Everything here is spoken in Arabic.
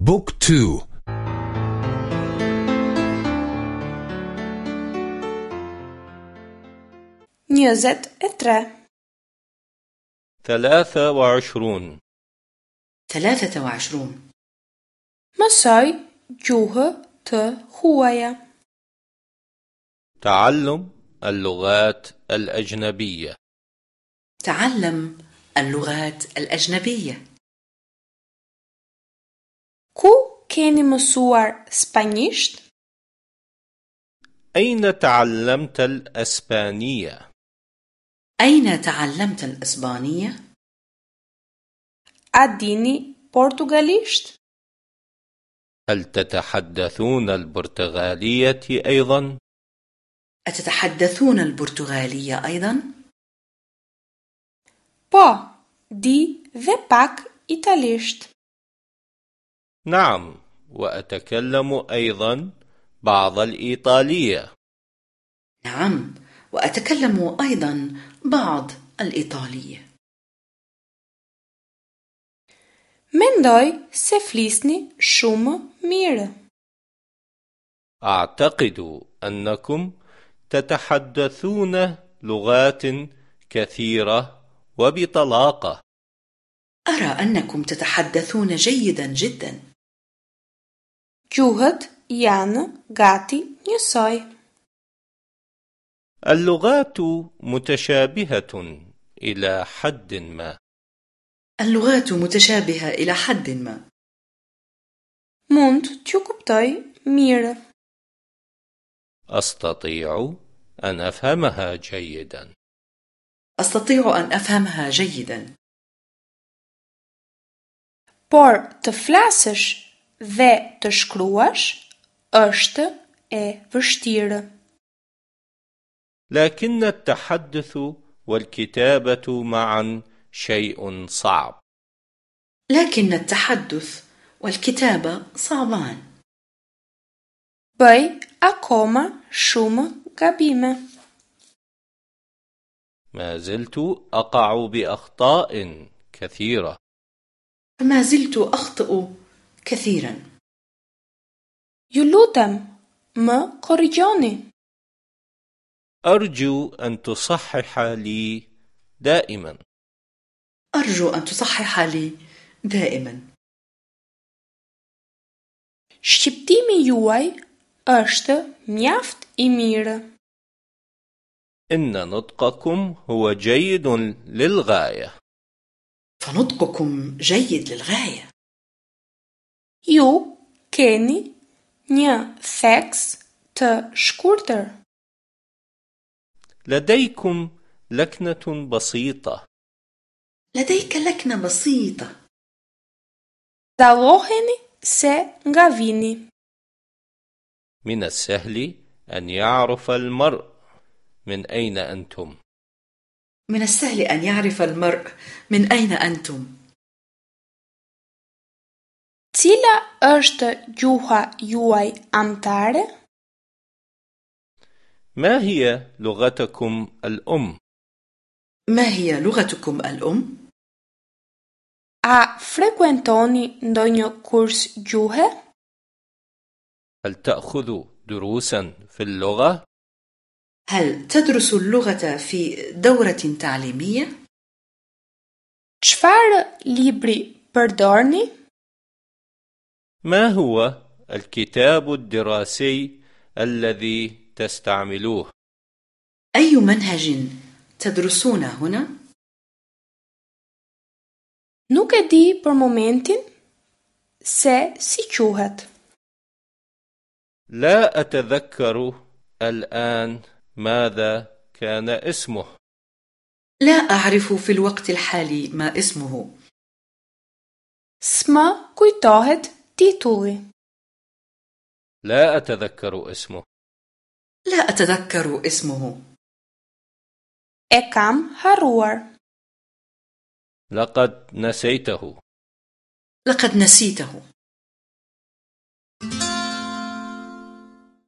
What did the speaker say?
book two. njëzet e tre. ثلاثة وعشرون. ثلاثة وعشرون. mësoj gjuhë të huaja. تعلم اللغات الأجنبية. تعلم اللغات الأجنبية. ku keni mësuar spanjisht أين تعلمت الأسبانية؟ أين تعلمت الإسبانية؟ a dini portugalisht هل تتحدثون البرتغالية أيضا؟ أتتحدثون البرتغالية أيضا؟ با دي dhe pak italisht. نعم وأتكلم أيضا بعض الإيطالية. نعم وأتكلم أيضا بعض الإيطالية. Mendoj se flisni shumë mirë. أعتقد أنكم تتحدثون لغات كثيرة وبطلاقة. أرى أنكم تتحدثون جيدا جدا. Gjuhët janë gati njësoj. اللغات متشابهة إلى حد ما اللغات متشابهة إلى حد ما t'ju kuptoj mirë. أستطيع أن أفهمها جيدا أستطيع أن أفهمها جيدا Por të flasësh dhe të shkruash është e vështirë. لكن التحدث والكتابة معا شيء صعب لكن التحدث والكتابة صعبان Bëj akoma shumë gabime. ما زلت أقع بأخطاء كثيرة فما زلت أخطئ كثيرا. lutem, më korrigjoni. أرجو أن تصحح لي دائما. أرجو أن تصحح لي دائما. Shqiptimi juaj është mjaft i mirë. إن نطقكم هو جيد للغاية. فنطقكم جيد للغاية. Ju keni një theks të shkurtër. لديكم لكنة بسيطة لديك لكنة بسيطة Dalloheni se nga vini. من السهل أن يعرف المرء من أين أنتم من السهل أن يعرف المرء من أين أنتم Cila është gjuha juaj amtare? ما هي لغتكم الأم؟ ما هي لغتكم الأم؟ A frekuentoni ndonjë kurs gjuhe? هل تأخذ دروسا في اللغة؟ هل تدرس اللغة في دورة تعليمية؟ Çfarë libri përdorni? ما هو الكتاب الدراسي الذي تستعملوه؟ أي منهج تدرسون هنا؟ Nuk e di për momentin se si quhet. لا أتذكر الآن ماذا كان اسمه لا أعرف في الوقت الحالي ما اسمه S'më kujtohet titulli. لا أتذكر اسمه لا أتذكر اسمه kam harruar. لقد نسيته لقد نسيته